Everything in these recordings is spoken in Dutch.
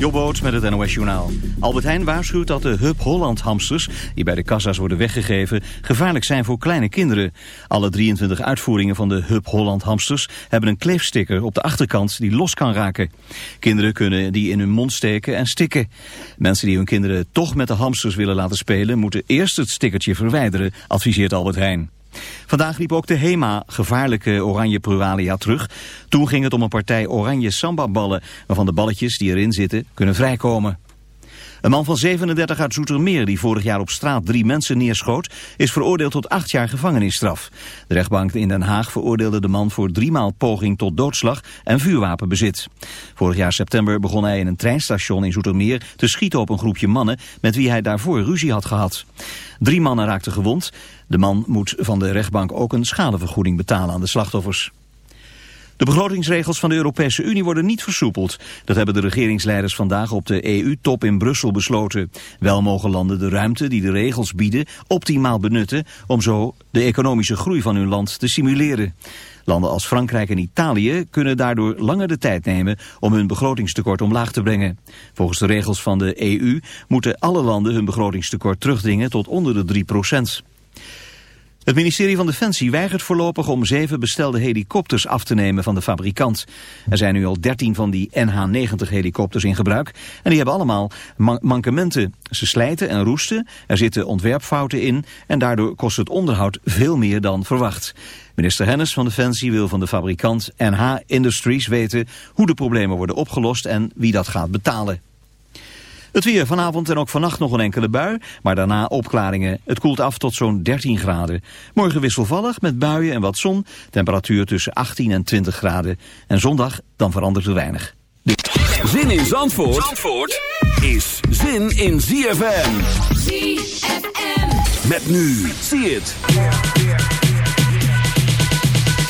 Jobboot met het NOS Journaal. Albert Heijn waarschuwt dat de Hub Holland hamsters... die bij de kassa's worden weggegeven... gevaarlijk zijn voor kleine kinderen. Alle 23 uitvoeringen van de Hub Holland hamsters... hebben een kleefsticker op de achterkant die los kan raken. Kinderen kunnen die in hun mond steken en stikken. Mensen die hun kinderen toch met de hamsters willen laten spelen... moeten eerst het stickertje verwijderen, adviseert Albert Heijn. Vandaag liep ook de HEMA, gevaarlijke oranje pluralia, terug. Toen ging het om een partij oranje samba-ballen... waarvan de balletjes die erin zitten kunnen vrijkomen. Een man van 37 uit Zoetermeer die vorig jaar op straat drie mensen neerschoot... is veroordeeld tot acht jaar gevangenisstraf. De rechtbank in Den Haag veroordeelde de man voor driemaal poging tot doodslag en vuurwapenbezit. Vorig jaar september begon hij in een treinstation in Zoetermeer te schieten op een groepje mannen... met wie hij daarvoor ruzie had gehad. Drie mannen raakten gewond. De man moet van de rechtbank ook een schadevergoeding betalen aan de slachtoffers. De begrotingsregels van de Europese Unie worden niet versoepeld. Dat hebben de regeringsleiders vandaag op de EU-top in Brussel besloten. Wel mogen landen de ruimte die de regels bieden optimaal benutten... om zo de economische groei van hun land te simuleren. Landen als Frankrijk en Italië kunnen daardoor langer de tijd nemen om hun begrotingstekort omlaag te brengen. Volgens de regels van de EU moeten alle landen hun begrotingstekort terugdringen tot onder de 3 procent. Het ministerie van Defensie weigert voorlopig om zeven bestelde helikopters af te nemen van de fabrikant. Er zijn nu al dertien van die NH-90 helikopters in gebruik en die hebben allemaal mankementen. Ze slijten en roesten, er zitten ontwerpfouten in en daardoor kost het onderhoud veel meer dan verwacht. Minister Hennis van Defensie wil van de fabrikant NH Industries weten hoe de problemen worden opgelost en wie dat gaat betalen. Het weer vanavond en ook vannacht nog een enkele bui, maar daarna opklaringen. Het koelt af tot zo'n 13 graden. Morgen wisselvallig met buien en wat zon. Temperatuur tussen 18 en 20 graden. En zondag dan verandert er weinig. Zin in Zandvoort, Zandvoort is zin in ZFM. ZFM. Met nu, zie het.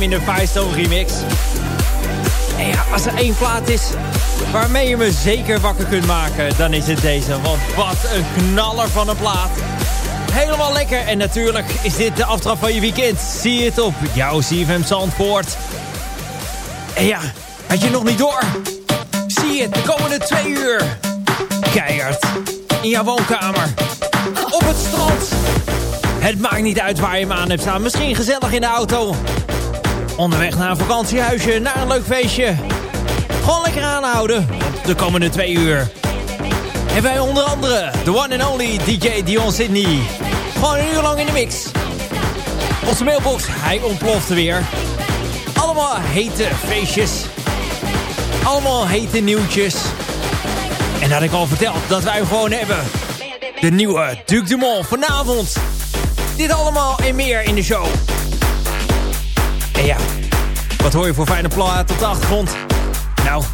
In de Firestone remix. En ja, als er één plaat is waarmee je me zeker wakker kunt maken, dan is het deze. Want wat een knaller van een plaat. Helemaal lekker. En natuurlijk is dit de aftrap van je weekend. Zie het op jouw CFM Zandvoort. En ja, had je nog niet door? Zie het de komende twee uur. Keihard. In jouw woonkamer. Op het strand. Het maakt niet uit waar je hem aan hebt staan. Misschien gezellig in de auto. Onderweg naar een vakantiehuisje, naar een leuk feestje. Gewoon lekker aanhouden. De komende twee uur. En wij onder andere de one and only DJ Dion Sydney. Gewoon een uur lang in de mix. Onze mailbox, hij ontplofte weer. Allemaal hete feestjes. Allemaal hete nieuwtjes. En had ik al verteld dat wij gewoon hebben. De nieuwe Duc Dumont vanavond. Dit allemaal en meer in de show. En ja, wat hoor je voor fijne plaat op de achtergrond? Nou,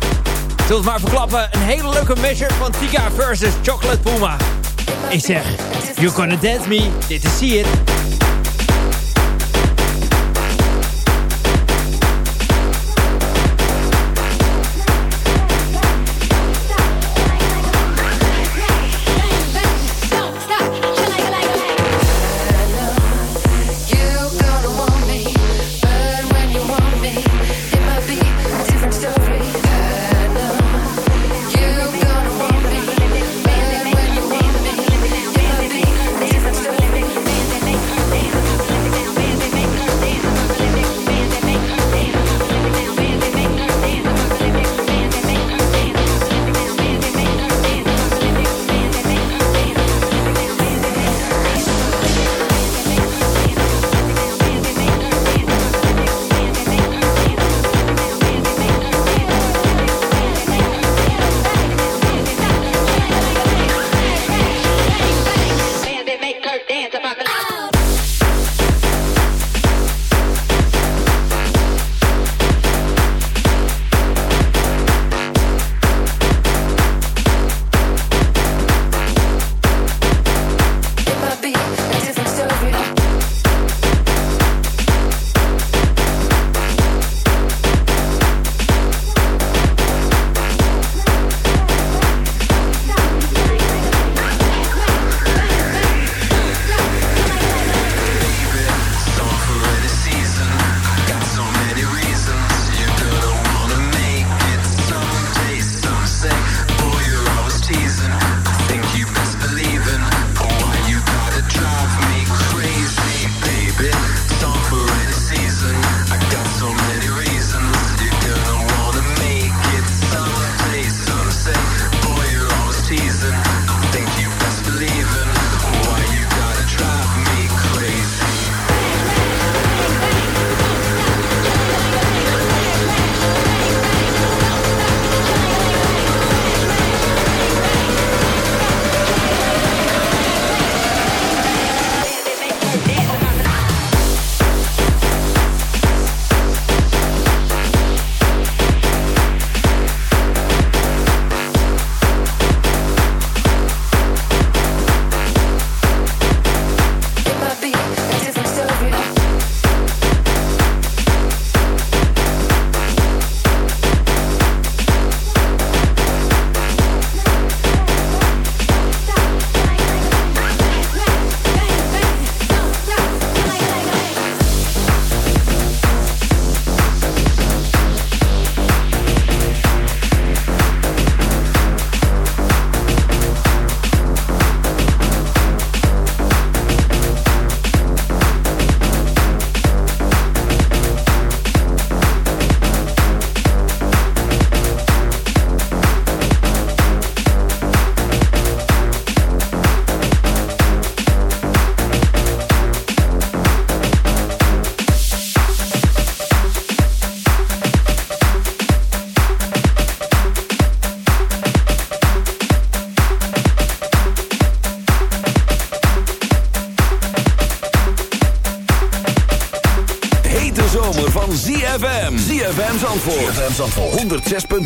zult maar verklappen. Een hele leuke measure van Tika versus Chocolate Puma. Ik zeg, you gonna dance me, dit is See It.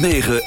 106.9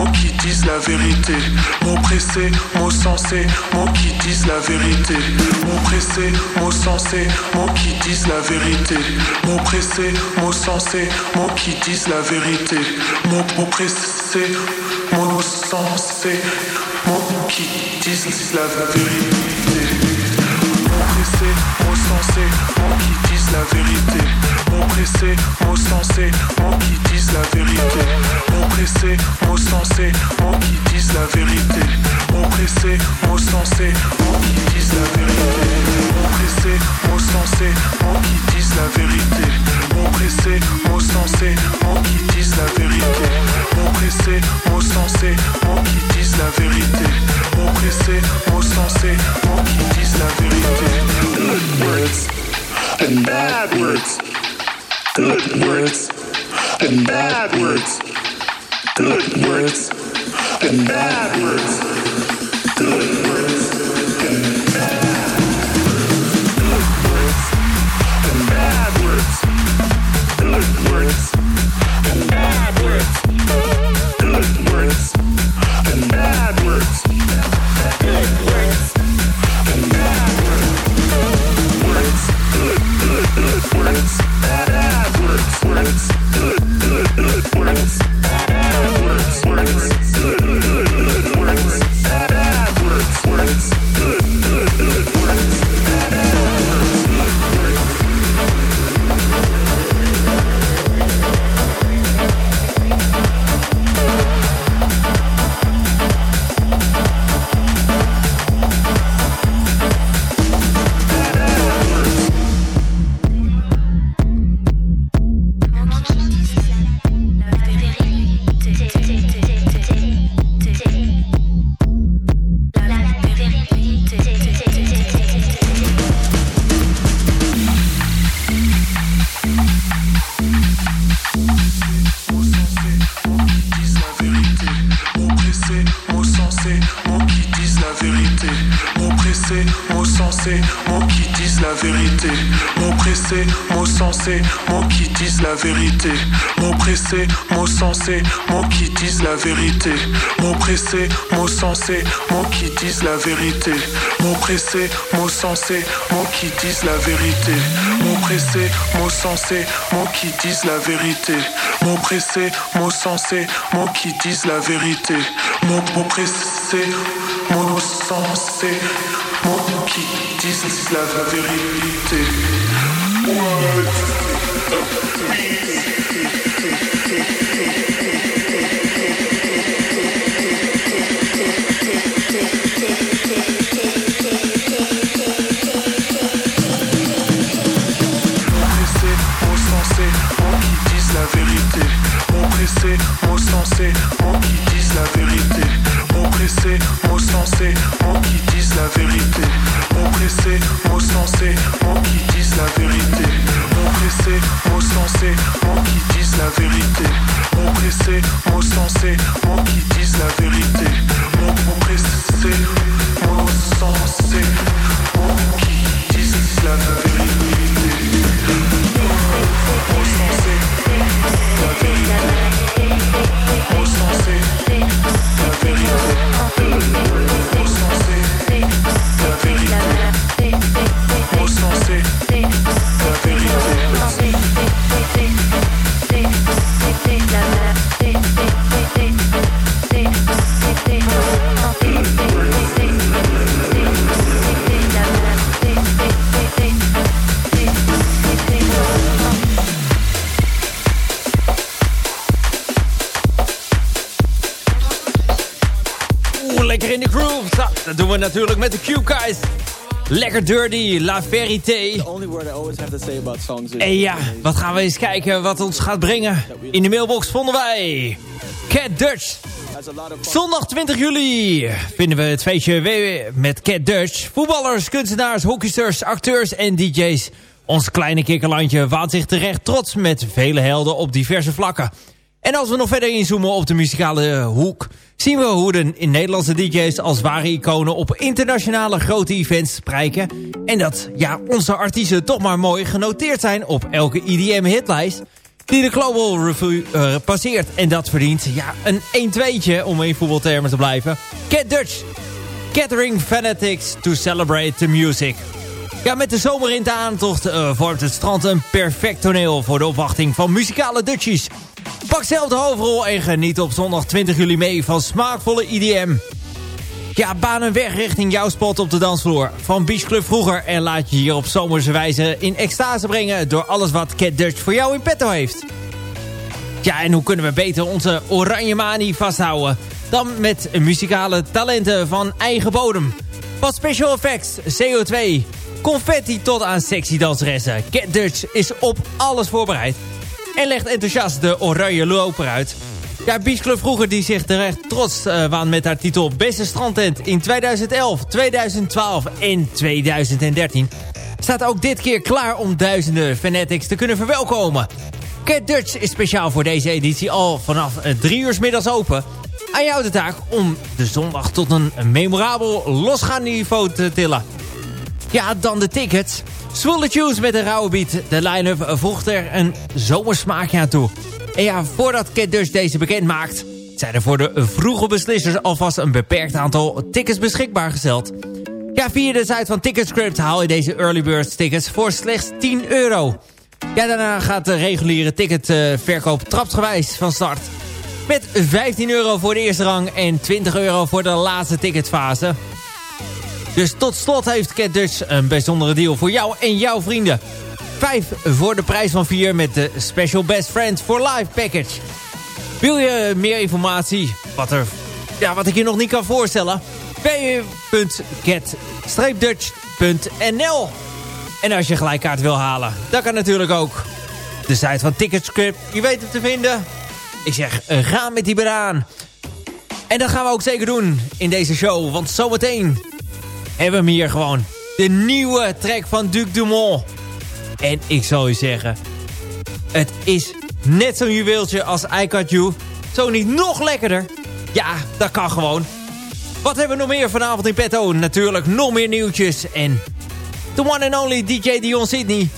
mots qui disent la vérité. Mots, mots pressés, mots sensés, mots qui disent la vérité. Mots pressés, mots sensés, mots qui disent la vérité. Mots pressés, mots sensés, mots qui disent la vérité. Mots pressés, mots sensés, mots qui disent la vérité. Mots pressés, mots sensés, mots qui disent disent la vérité. Mon blessé, mots sensés, mots qui disent la vérité. Mon blessé, mots sensés, mots qui disent la vérité. Mon blessé, mots sensés, mots qui disent la vérité. Mon blessé, mots sensés, mots qui disent la vérité. Mon blessé, mots sensés, mots qui disent la vérité. Mon blessé, mots sensés, mots qui disent la vérité. Mon blessé, mots sensés, mots qui disent la vérité. and backwards. Good words and backwards. Good words and backwards. Good words and backwards. vérité. Mon pressé, mot sensé, mots qui disent la vérité. Mon pressé, mot sensé, mots qui disent la vérité. Mon pressé, mot sensé, mots qui disent la vérité. Mon pressé, mot sensé, mots qui disent la vérité. Mon pressé, mot sensé, mots qui disent la vérité. Mon mot pressé, mot sensé, mots qui disent la vérité. What? Mots sensés, mots qui disent la vérité. Pressés, mots sensés, mots qui disent la vérité. Mots pressés, mots sensés, mots qui disent la vérité. Mots pressés, mots sensés, mots qui disent la vérité. Mots pressés, mots sensés, mots qui disent la vérité. Natuurlijk met de Q-Guys. Lekker dirty, La Verité. The only word I always have to say about songs is... En ja, wat gaan we eens kijken wat ons gaat brengen. In de mailbox vonden wij... Cat Dutch. Zondag 20 juli vinden we het feestje met Cat Dutch. Voetballers, kunstenaars, hockeysters, acteurs en DJ's. Ons kleine kikkerlandje waant zich terecht trots met vele helden op diverse vlakken. En als we nog verder inzoomen op de muzikale hoek... zien we hoe de in Nederlandse DJ's als ware iconen... op internationale grote events sprijken. En dat ja, onze artiesten toch maar mooi genoteerd zijn... op elke EDM-hitlijst die de Global Review uh, passeert. En dat verdient ja, een 1-2'tje, om in voetbaltermen te blijven. Cat Dutch. Gathering Fanatics to celebrate the music. Ja, met de zomer in de aantocht uh, vormt het strand een perfect toneel... voor de opwachting van muzikale Dutchies. Pak zelf de hoofdrol en geniet op zondag 20 juli mee van smaakvolle IDM. Ja, baan een weg richting jouw spot op de dansvloer. Van Beach Club vroeger en laat je hier op zomerse wijze in extase brengen... door alles wat Cat Dutch voor jou in petto heeft. Ja, en hoe kunnen we beter onze oranje manie vasthouden... dan met muzikale talenten van eigen bodem. Van special effects, CO2, confetti tot aan sexy danseressen. Cat Dutch is op alles voorbereid en legt enthousiast de oranje loper uit. Ja, Beach Club vroeger die zich terecht trots uh, waan met haar titel Beste Strandtent in 2011, 2012 en 2013... staat ook dit keer klaar om duizenden fanatics te kunnen verwelkomen. Cat Dutch is speciaal voor deze editie al vanaf 3 uur middags open. Aan jou de taak om de zondag tot een memorabel losgaand niveau te tillen. Ja, dan de tickets. Swolle Tunes met een rauwe beat. De line-up voegt er een zomersmaakje aan toe. En ja, voordat Kid dus deze bekend maakt... zijn er voor de vroege beslissers alvast een beperkt aantal tickets beschikbaar gesteld. Ja, via de site van Ticketscript haal je deze Early Bird tickets voor slechts 10 euro. Ja, daarna gaat de reguliere ticketverkoop trapsgewijs van start. Met 15 euro voor de eerste rang en 20 euro voor de laatste ticketfase. Dus tot slot heeft Cat Dutch een bijzondere deal voor jou en jouw vrienden. Vijf voor de prijs van vier met de Special Best Friends for Life package. Wil je meer informatie? Wat, er, ja, wat ik je nog niet kan voorstellen? www.cat-dutch.nl En als je gelijk kaart wil halen, dat kan natuurlijk ook. De site van Ticketscript, je weet het te vinden. Ik zeg, eh, ga met die banaan. En dat gaan we ook zeker doen in deze show. Want zometeen hebben we hier gewoon de nieuwe track van Duc Dumont. En ik zal u zeggen, het is net zo'n juweeltje als I You. Zo niet nog lekkerder. Ja, dat kan gewoon. Wat hebben we nog meer vanavond in petto? Natuurlijk nog meer nieuwtjes. En the one and only DJ Dion Sydney.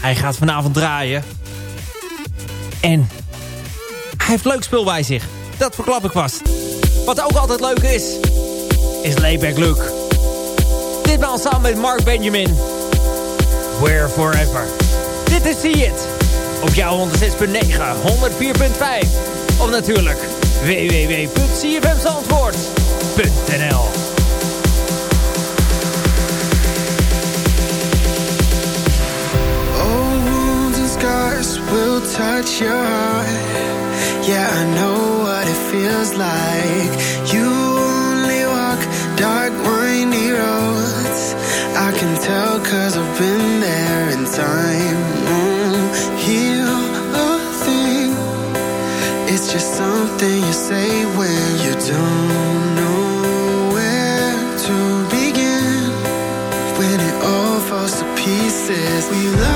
Hij gaat vanavond draaien. En hij heeft leuk spul bij zich. Dat verklap ik vast. Wat ook altijd leuk is, is Layback Luke. Ditmaal samen met Mark Benjamin. Where Forever. Dit is See It. Op jouw 106.9, 104.5. Of natuurlijk www.cfmzandvoort.nl scars will touch your heart. Yeah, I know what it feels like. You dark, windy roads. I can tell cause I've been there in time. Won't heal a thing. It's just something you say when you don't know where to begin. When it all falls to pieces, we light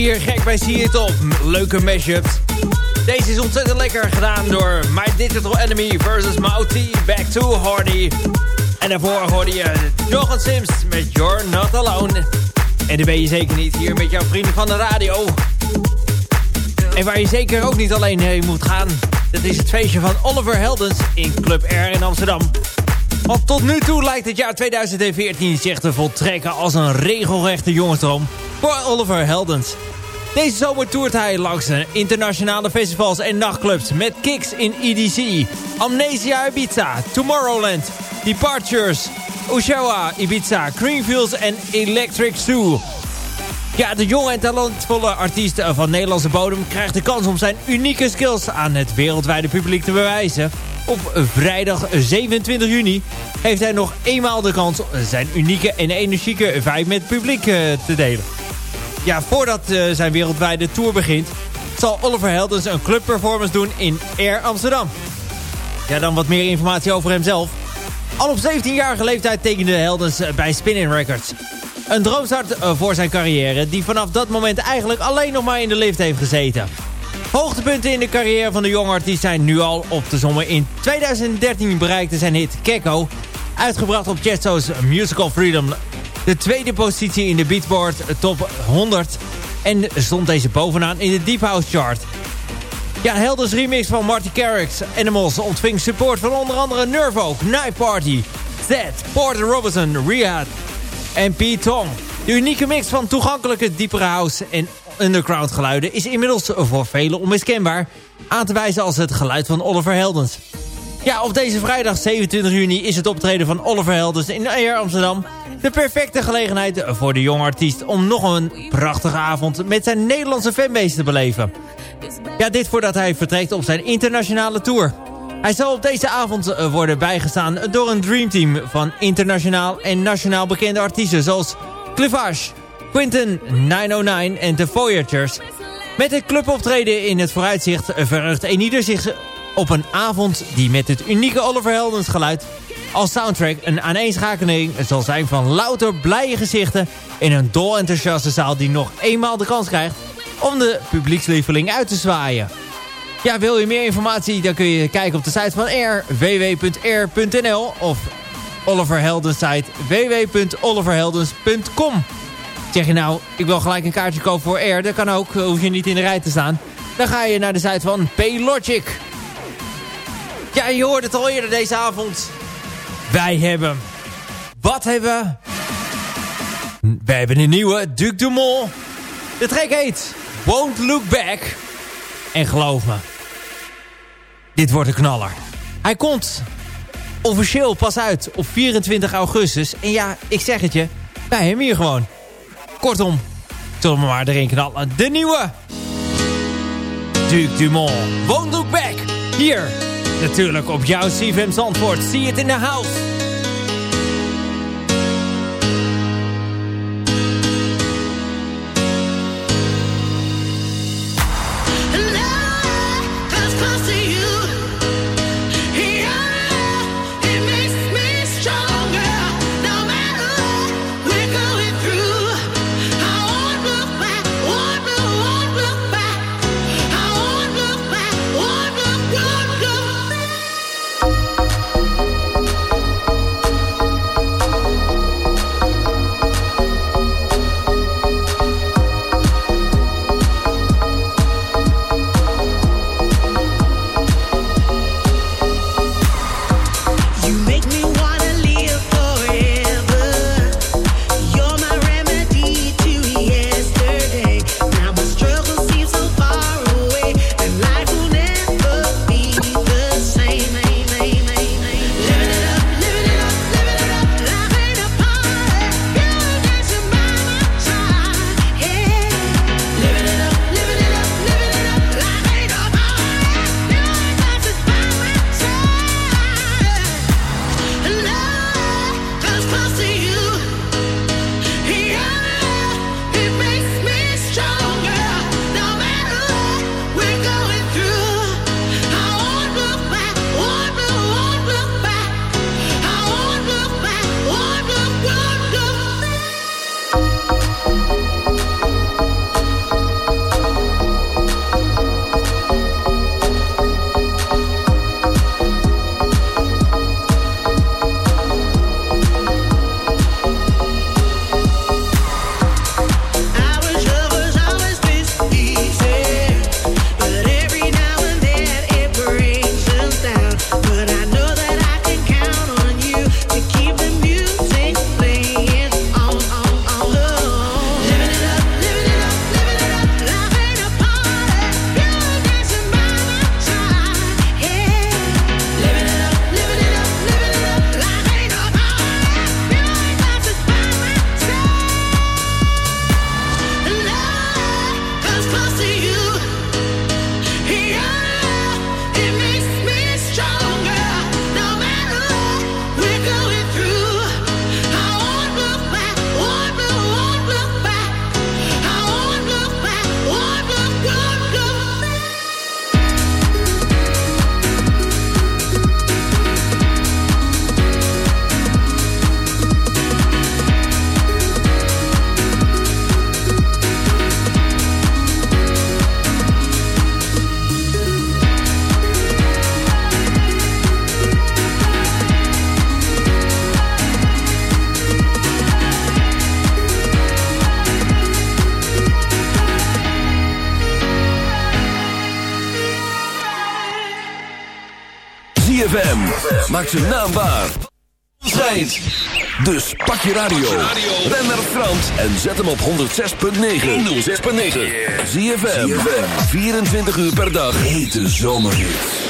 Hier gek bij See It Op. Leuke mashups. Deze is ontzettend lekker gedaan door My Digital Enemy versus Mauti. Back to Hardy. En daarvoor hoorde je Johan Sims met You're Not Alone. En dan ben je zeker niet hier met jouw vrienden van de radio. En waar je zeker ook niet alleen heen moet gaan... dat is het feestje van Oliver Heldens in Club R in Amsterdam. Want tot nu toe lijkt het jaar 2014 zich te voltrekken als een regelrechte jongensdroom voor Oliver Heldens. Deze zomer toert hij langs de internationale festivals en nachtclubs met kicks in EDC, Amnesia Ibiza, Tomorrowland, Departures, Ushuaia Ibiza, Greenfields en Electric Zoo. Ja, de jonge en talentvolle artiest van Nederlandse bodem krijgt de kans om zijn unieke skills aan het wereldwijde publiek te bewijzen. Op vrijdag 27 juni heeft hij nog eenmaal de kans zijn unieke en energieke vibe met het publiek eh, te delen ja, voordat uh, zijn wereldwijde tour begint... zal Oliver Heldens een clubperformance doen in Air Amsterdam. Ja, dan wat meer informatie over hemzelf. Al op 17-jarige leeftijd tekende Heldens eh, bij Spinning Records. Een droomstart eh, voor zijn carrière... die vanaf dat moment eigenlijk alleen nog maar in de lift heeft gezeten. Hoogtepunten in de carrière van de jonge artiest zijn nu al op te sommen. In 2013 bereikte zijn hit Kekko... uitgebracht op Chesto's Musical Freedom de tweede positie in de Beatport Top 100. En stond deze bovenaan in de Deep House Chart. Ja, Helders remix van Marty Carricks Animals ontving support van onder andere Nervo, Night Party, Zed, Porter Robinson, Riyadh en P. Tong. De unieke mix van toegankelijke diepere house en underground geluiden is inmiddels voor velen onmiskenbaar aan te wijzen als het geluid van Oliver Heldens. Ja, op deze vrijdag 27 juni is het optreden van Oliver Heldens in Air Amsterdam. De perfecte gelegenheid voor de jonge artiest om nog een prachtige avond met zijn Nederlandse fanbase te beleven. Ja, dit voordat hij vertrekt op zijn internationale tour. Hij zal op deze avond eh, worden bijgestaan door een dreamteam van internationaal en nationaal bekende artiesten zoals Clivage, Quinten 909 en The Voyagers. Met het cluboptreden in het vooruitzicht verheugt ieder zich op een avond die met het unieke Oliver Heldens geluid als soundtrack een aaneenschakeling zal zijn van louter blije gezichten in een dol enthousiaste zaal die nog eenmaal de kans krijgt om de publiekslieveling uit te zwaaien. Ja, wil je meer informatie? Dan kun je kijken op de site van Air, www.air.nl of Oliver Heldens site www.oliverheldens.com. Zeg je nou, ik wil gelijk een kaartje kopen voor Air. Dat kan ook, hoef je niet in de rij te staan. Dan ga je naar de site van Paylogic. Ja, je hoort het al eerder deze avond. Wij hebben... Wat hebben we? We hebben een nieuwe Duc Dumont. De track heet Won't Look Back. En geloof me, dit wordt een knaller. Hij komt officieel pas uit op 24 augustus. En ja, ik zeg het je, wij hebben hier gewoon. Kortom, zullen we maar erin knallen. De nieuwe Duc Dumont. Won't Look Back. Hier, natuurlijk op jouw CFM Zandvoort. See it in the house. Maakt zijn naam waar. Zijn. Dus pak je radio. Ben naar Frans en zet hem op 106.9. 106.9. Zie je 24 uur per dag. Hete zomerhits.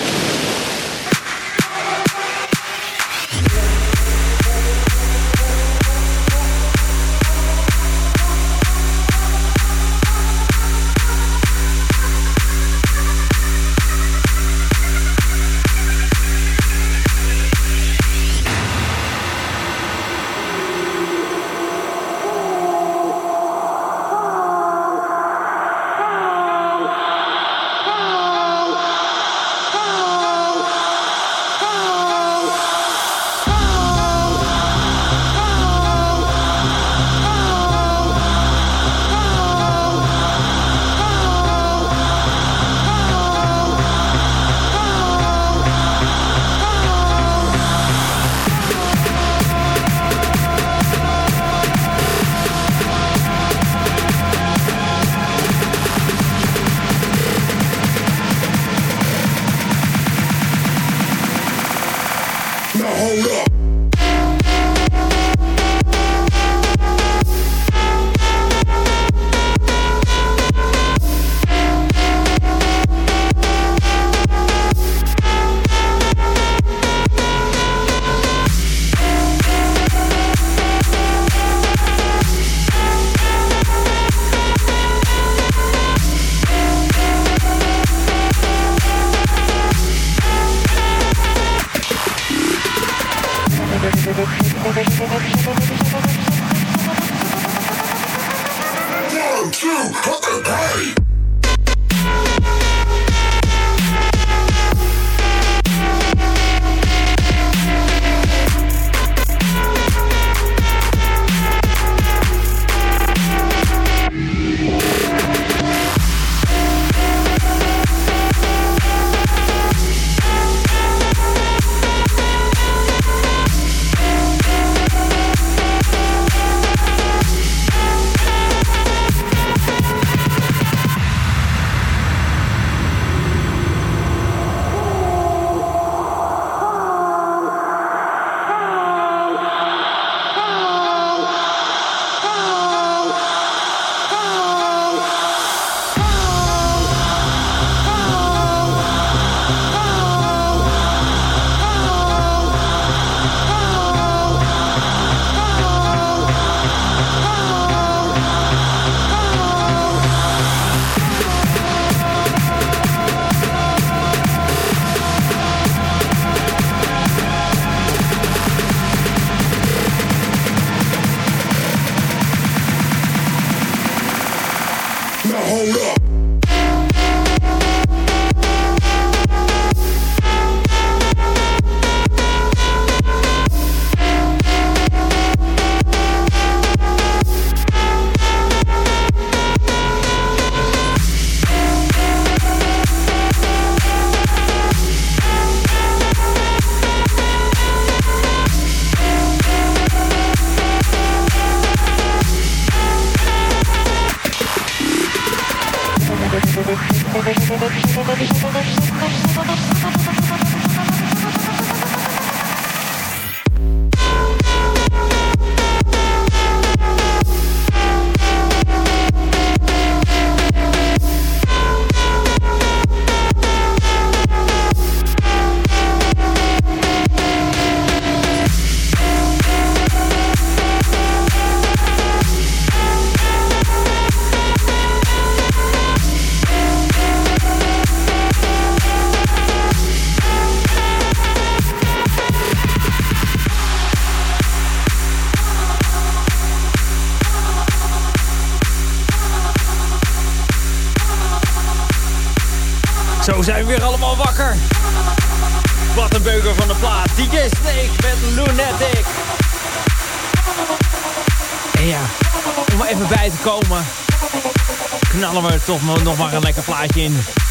すごい。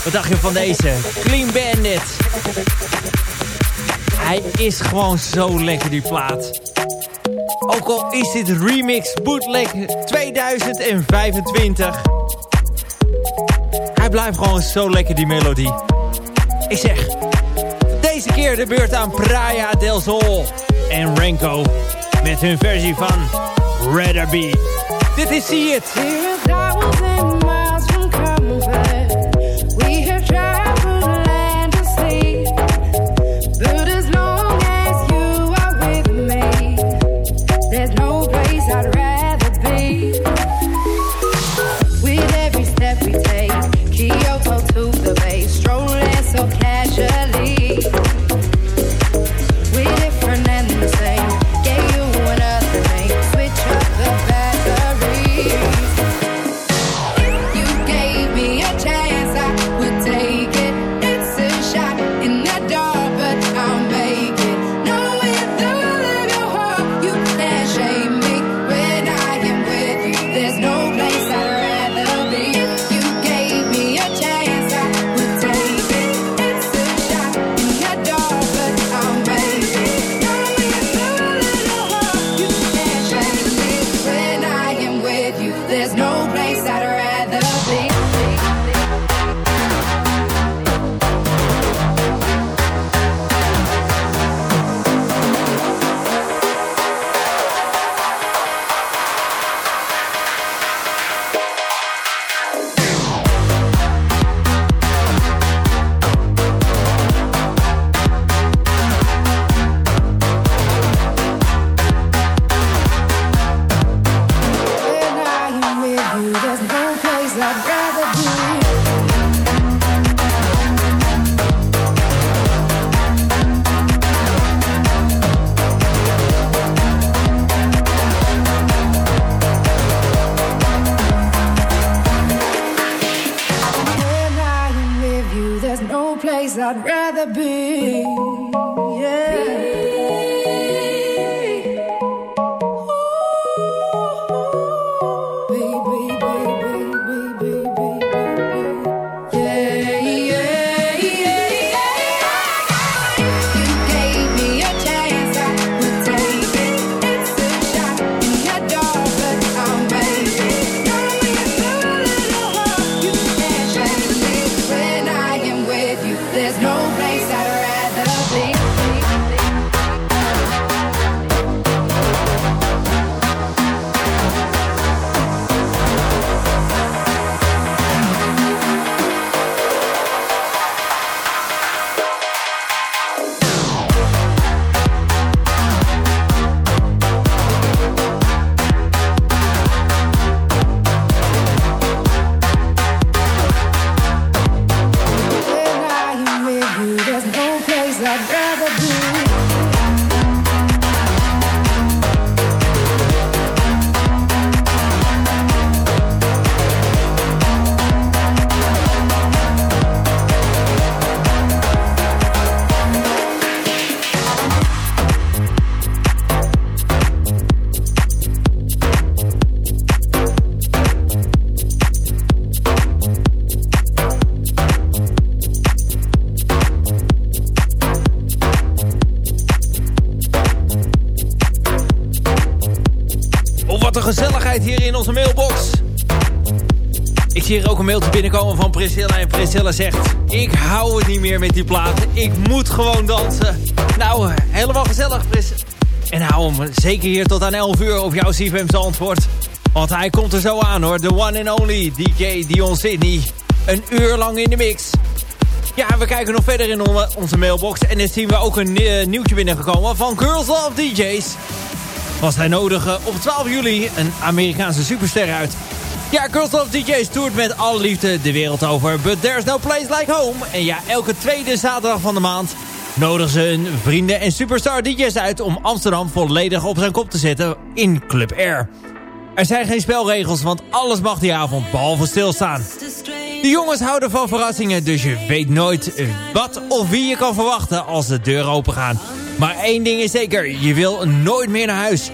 Wat dacht je van deze? Clean Bandit. Hij is gewoon zo lekker, die plaat. Ook al is dit remix bootleg 2025... Hij blijft gewoon zo lekker, die melodie. Ik zeg, deze keer de beurt aan Praia del Sol en Renko. Met hun versie van Rather Be. Dit is See It. Zegt... Ik hou het niet meer met die platen. Ik moet gewoon dansen. Nou, helemaal gezellig, Pris. En hou hem zeker hier tot aan 11 uur op jouw CFM antwoord. Want hij komt er zo aan hoor. The one and only DJ Dion Sydney. Een uur lang in de mix. Ja, we kijken nog verder in onze mailbox. En dan zien we ook een uh, nieuwtje binnengekomen van Girls Love DJs. Was hij nodig op 12 juli een Amerikaanse superster uit. Ja, Girls Love DJs toert met alle liefde de wereld over. But there's no place like home. En ja, elke tweede zaterdag van de maand nodigen ze hun vrienden en superstar DJ's uit... om Amsterdam volledig op zijn kop te zetten in Club Air. Er zijn geen spelregels, want alles mag die avond behalve stilstaan. De jongens houden van verrassingen, dus je weet nooit wat of wie je kan verwachten als de deuren open gaan. Maar één ding is zeker, je wil nooit meer naar huis.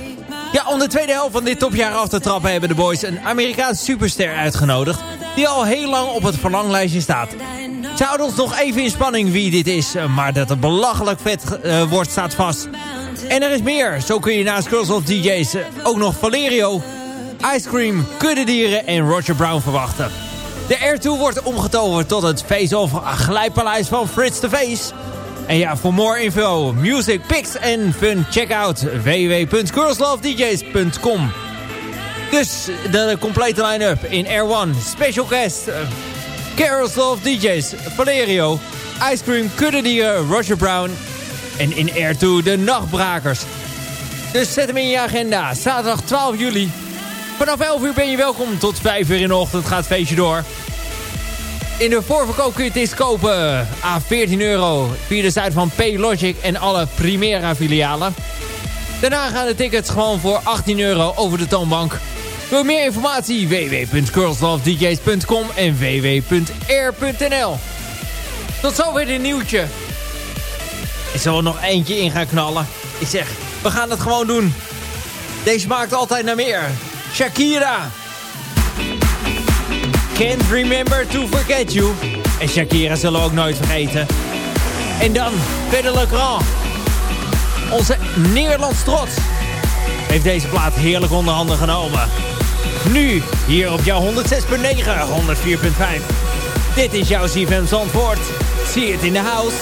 Ja, om de tweede helft van dit topjaar af te trappen hebben de boys een Amerikaans superster uitgenodigd... die al heel lang op het verlanglijstje staat. Ze houden ons nog even in spanning wie dit is, maar dat het belachelijk vet uh, wordt staat vast. En er is meer, zo kun je naast Girls of DJ's eh, ook nog Valerio, Ice Cream, Kuddedieren en Roger Brown verwachten. De Air 2 wordt omgetoverd tot het face-off glijpaleis van Fritz the Face... En ja, voor more info, music, pics en fun, check out www.girlslovedjs.com. Dus de complete line-up in Air One, special guest, uh, Girls Love DJs, Valerio, Ice Cream, Kuddedier, Roger Brown en in Air 2 de Nachtbrakers. Dus zet hem in je agenda, zaterdag 12 juli. Vanaf 11 uur ben je welkom, tot 5 uur in de ochtend gaat het feestje door. In de voorverkoop kun je het kopen. A 14 euro via de site van Paylogic en alle Primera filialen. Daarna gaan de tickets gewoon voor 18 euro over de toonbank. Voor meer informatie www.girlslovedjs.com en www.air.nl Tot zover dit nieuwtje. Ik zal er nog eentje in gaan knallen. Ik zeg, we gaan het gewoon doen. Deze maakt altijd naar meer. Shakira. Can't remember to forget you. En Shakira zullen we ook nooit vergeten. En dan Peter Legrand. Onze Nederlands trots. Heeft deze plaat heerlijk onder handen genomen. Nu, hier op jouw 106.9, 104.5. Dit is jouw CFM Zandvoort. See it in the house.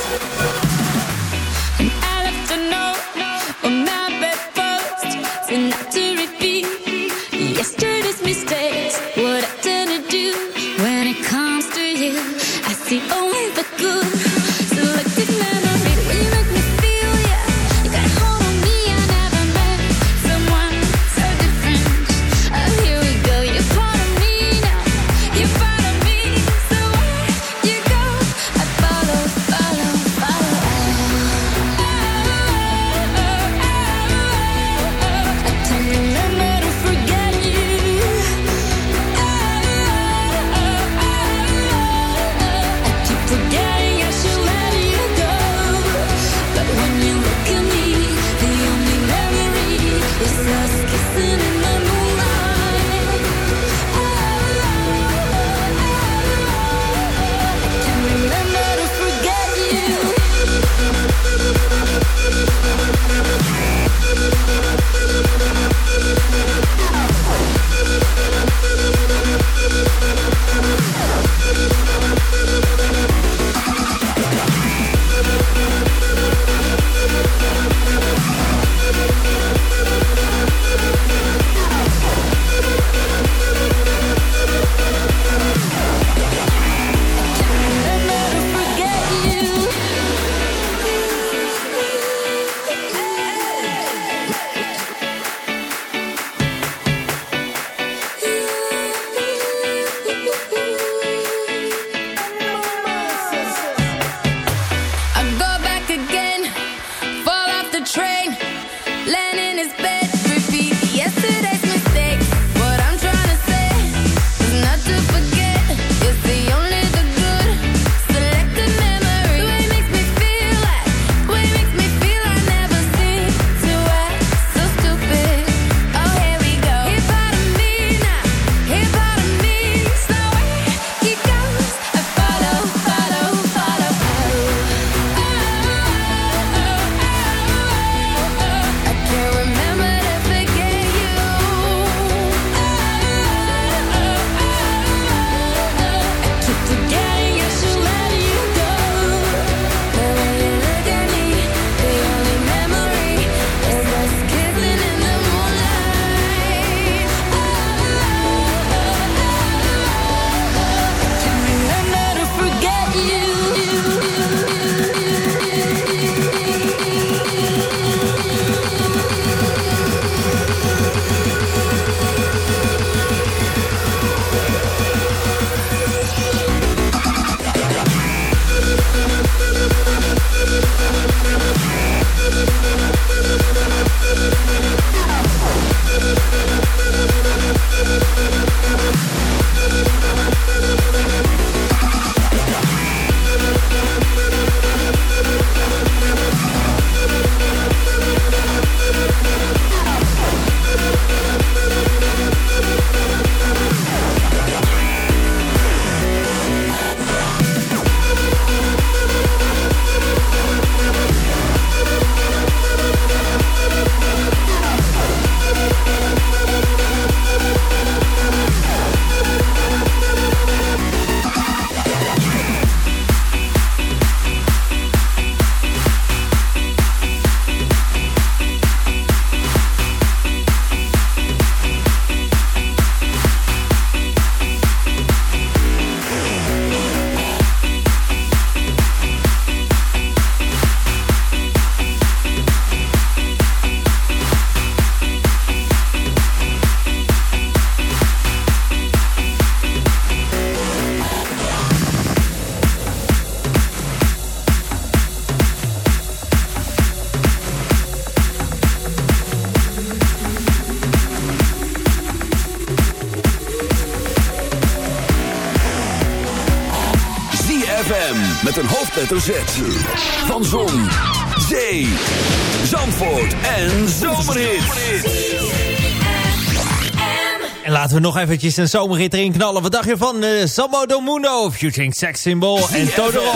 Nog eventjes een zomerhit erin knallen. Wat dacht je van uh, Sammo Domundo, featuring Sex Symbol en Todoro?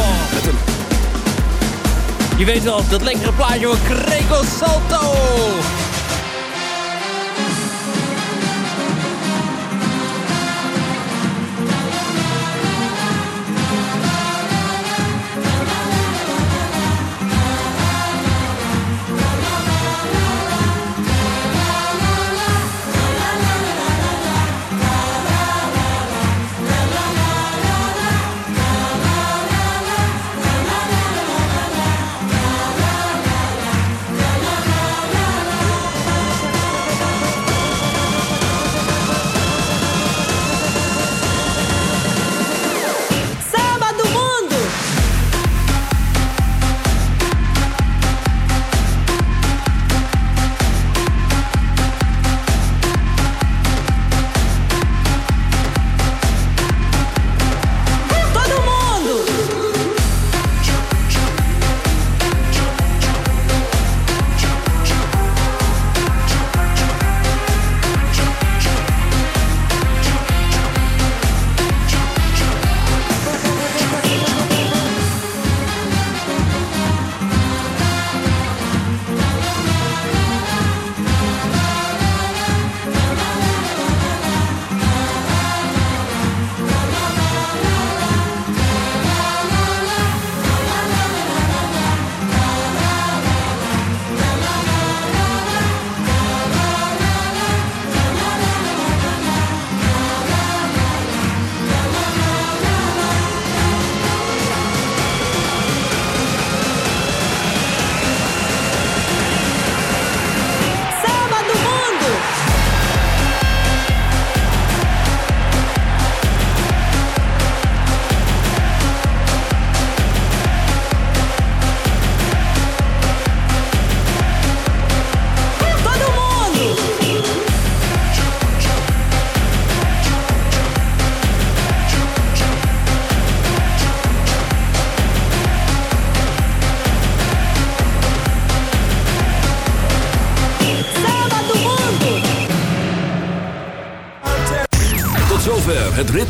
Je weet wel, dat lekkere plaatje van Greco Salto.